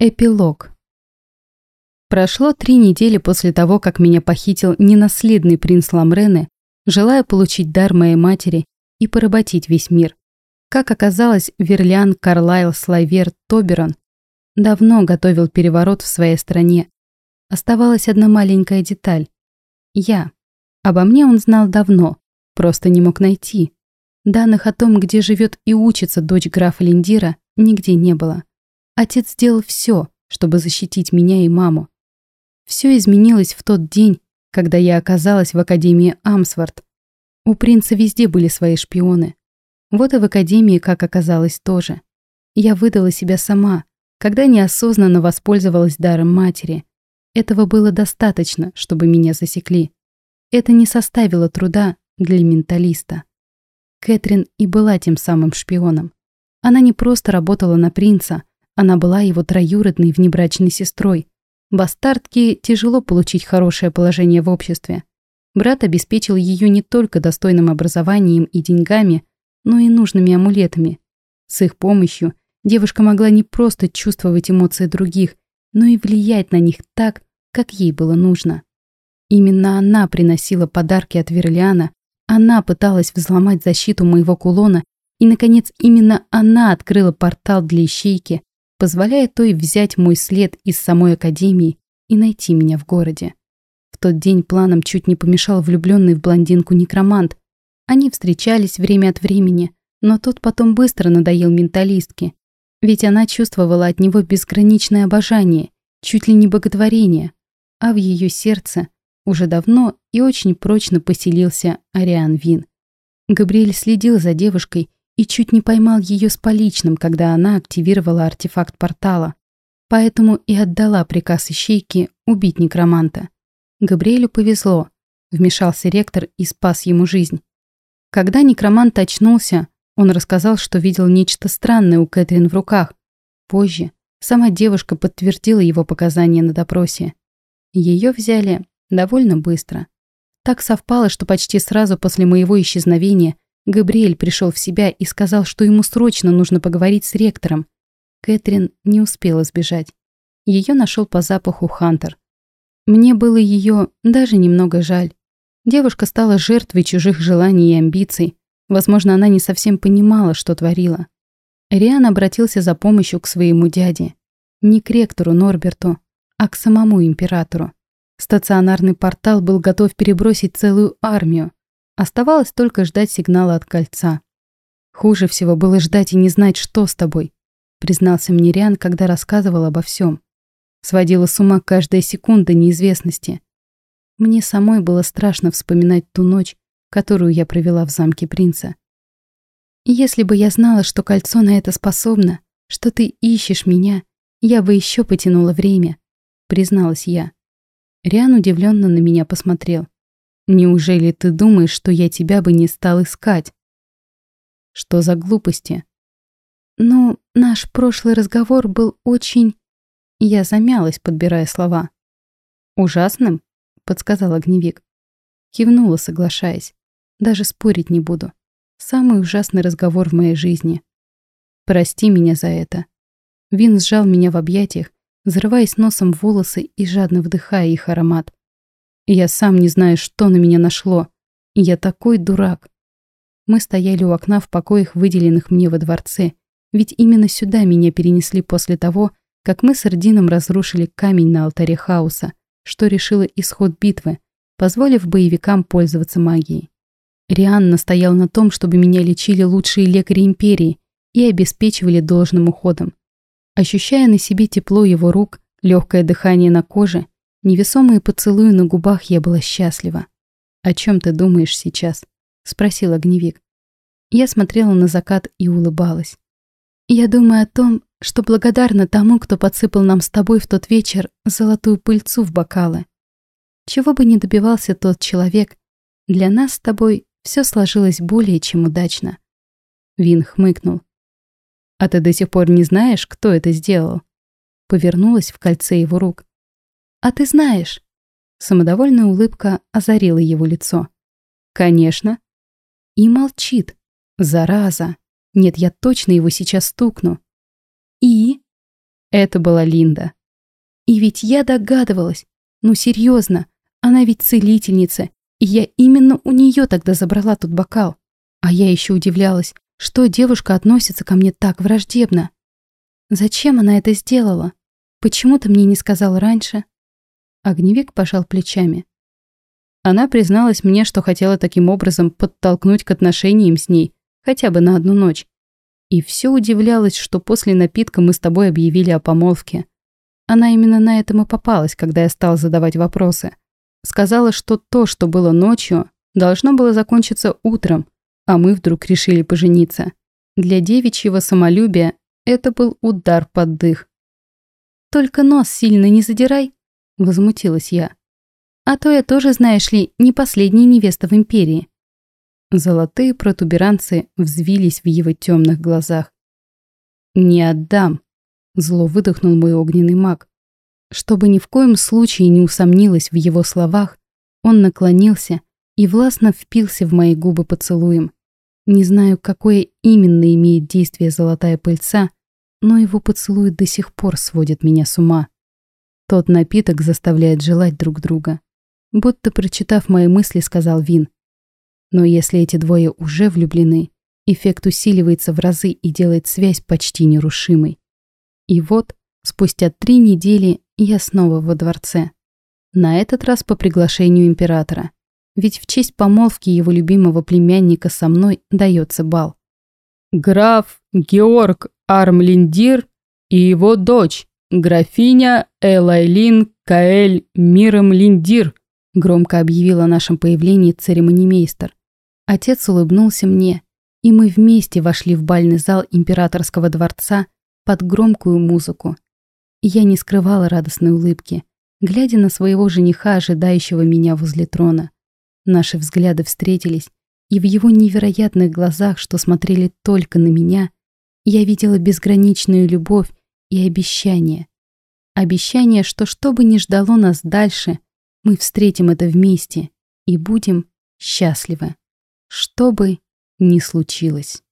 Эпилог. Прошло три недели после того, как меня похитил ненаследный принц Ламрены, желая получить дар моей матери и поработить весь мир. Как оказалось, Верлиан Карлайл Слайвер Тоберон давно готовил переворот в своей стране. Оставалась одна маленькая деталь. Я. Обо мне он знал давно, просто не мог найти. Данных о том, где живет и учится дочь графа Линдира, нигде не было. Отец сделал все, чтобы защитить меня и маму. Все изменилось в тот день, когда я оказалась в Академии Амсворт. У принца везде были свои шпионы. Вот и в Академии, как оказалось, тоже. Я выдала себя сама, когда неосознанно воспользовалась даром матери. Этого было достаточно, чтобы меня засекли. Это не составило труда для менталиста. Кэтрин и была тем самым шпионом. Она не просто работала на принца, она была его троюродной внебрачной сестрой. Бастардке тяжело получить хорошее положение в обществе. Брат обеспечил ее не только достойным образованием и деньгами, но и нужными амулетами. С их помощью девушка могла не просто чувствовать эмоции других, но и влиять на них так, как ей было нужно. Именно она приносила подарки от Верлиана, она пыталась взломать защиту моего кулона, и, наконец, именно она открыла портал для ищейки, позволяя той взять мой след из самой академии и найти меня в городе. В тот день планом чуть не помешал влюбленный в блондинку некромант. Они встречались время от времени, но тот потом быстро надоел менталистке, ведь она чувствовала от него безграничное обожание, чуть ли не боготворение, а в ее сердце уже давно и очень прочно поселился Ариан Вин. Габриэль следил за девушкой и чуть не поймал ее с поличным, когда она активировала артефакт портала. Поэтому и отдала приказ ищейке убить некроманта. Габриэлю повезло. Вмешался ректор и спас ему жизнь. Когда некромант очнулся, он рассказал, что видел нечто странное у Кэтрин в руках. Позже сама девушка подтвердила его показания на допросе. Ее взяли довольно быстро. Так совпало, что почти сразу после моего исчезновения Габриэль пришел в себя и сказал, что ему срочно нужно поговорить с ректором. Кэтрин не успела сбежать. Ее нашел по запаху Хантер. Мне было ее даже немного жаль. Девушка стала жертвой чужих желаний и амбиций. Возможно, она не совсем понимала, что творила. Риан обратился за помощью к своему дяде. Не к ректору Норберту, а к самому императору. Стационарный портал был готов перебросить целую армию. Оставалось только ждать сигнала от кольца. Хуже всего было ждать и не знать, что с тобой, признался мне Риан, когда рассказывал обо всем. Сводила с ума каждая секунда неизвестности. Мне самой было страшно вспоминать ту ночь, которую я провела в замке принца. Если бы я знала, что кольцо на это способно, что ты ищешь меня, я бы еще потянула время, призналась я. Риан удивленно на меня посмотрел. Неужели ты думаешь, что я тебя бы не стал искать? Что за глупости? Ну, наш прошлый разговор был очень... Я замялась, подбирая слова. «Ужасным?» — подсказал огневик. Кивнула, соглашаясь. Даже спорить не буду. Самый ужасный разговор в моей жизни. Прости меня за это. Вин сжал меня в объятиях, взрываясь носом в волосы и жадно вдыхая их аромат. Я сам не знаю, что на меня нашло. Я такой дурак. Мы стояли у окна в покоях, выделенных мне во дворце. Ведь именно сюда меня перенесли после того, как мы с Эрдином разрушили камень на алтаре хаоса, что решило исход битвы, позволив боевикам пользоваться магией. Риан настоял на том, чтобы меня лечили лучшие лекари Империи и обеспечивали должным уходом. Ощущая на себе тепло его рук, легкое дыхание на коже, Невесомые поцелуи на губах я была счастлива. «О чем ты думаешь сейчас?» — спросил огневик. Я смотрела на закат и улыбалась. «Я думаю о том, что благодарна тому, кто подсыпал нам с тобой в тот вечер золотую пыльцу в бокалы. Чего бы ни добивался тот человек, для нас с тобой все сложилось более чем удачно». Вин хмыкнул. «А ты до сих пор не знаешь, кто это сделал?» Повернулась в кольце его рук. «А ты знаешь?» Самодовольная улыбка озарила его лицо. «Конечно». И молчит. Зараза. Нет, я точно его сейчас стукну. «И?» Это была Линда. И ведь я догадывалась. Ну серьезно, она ведь целительница, и я именно у нее тогда забрала тот бокал. А я еще удивлялась, что девушка относится ко мне так враждебно. Зачем она это сделала? Почему ты мне не сказал раньше? Огневик пожал плечами. Она призналась мне, что хотела таким образом подтолкнуть к отношениям с ней, хотя бы на одну ночь. И все удивлялась, что после напитка мы с тобой объявили о помолвке. Она именно на этом и попалась, когда я стал задавать вопросы. Сказала, что то, что было ночью, должно было закончиться утром, а мы вдруг решили пожениться. Для девичьего самолюбия это был удар под дых. «Только нос сильно не задирай», — возмутилась я. «А то я тоже, знаешь ли, не последняя невеста в империи». Золотые протуберанцы взвились в его темных глазах. «Не отдам», — зло выдохнул мой огненный маг. Чтобы ни в коем случае не усомнилась в его словах, он наклонился и властно впился в мои губы поцелуем. Не знаю, какое именно имеет действие золотая пыльца, но его поцелуй до сих пор сводит меня с ума. Тот напиток заставляет желать друг друга. Будто прочитав мои мысли, сказал Вин. Но если эти двое уже влюблены, эффект усиливается в разы и делает связь почти нерушимой. И вот, спустя три недели, я снова во дворце. На этот раз по приглашению императора. Ведь в честь помолвки его любимого племянника со мной дается бал. Граф Георг Армлиндир и его дочь, графиня Элайлин Каэль Миром Линдир, громко объявил о нашем появлении церемонимейстер. Отец улыбнулся мне, и мы вместе вошли в бальный зал императорского дворца под громкую музыку. Я не скрывала радостной улыбки, глядя на своего жениха, ожидающего меня возле трона. Наши взгляды встретились, и в его невероятных глазах, что смотрели только на меня, я видела безграничную любовь и обещание. Обещание, что что бы ни ждало нас дальше, мы встретим это вместе и будем счастливы что бы ни случилось.